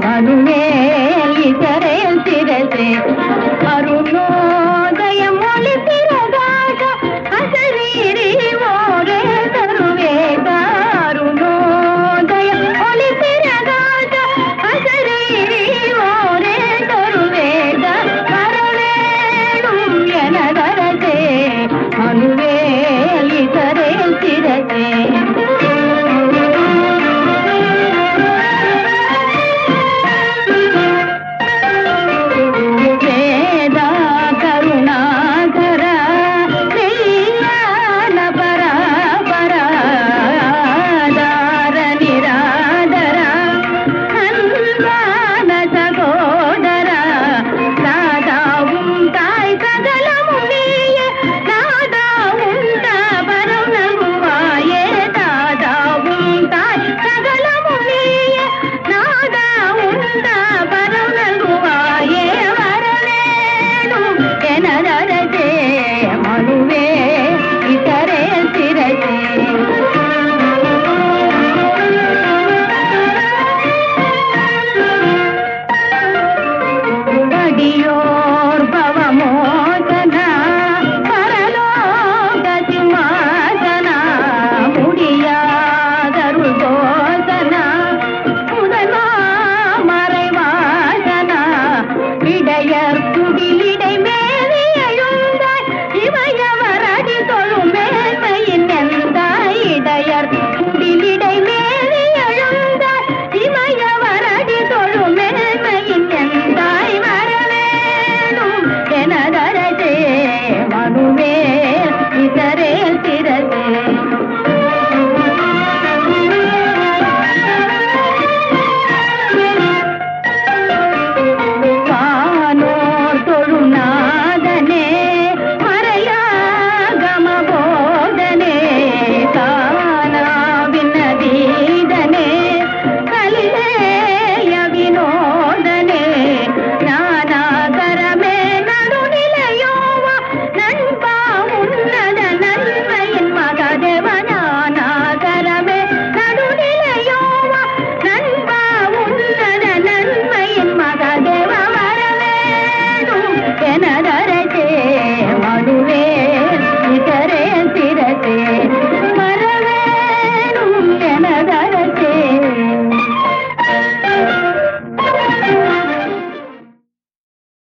ಮನುವೆ ಇತರೆ ಸಿರಸೆ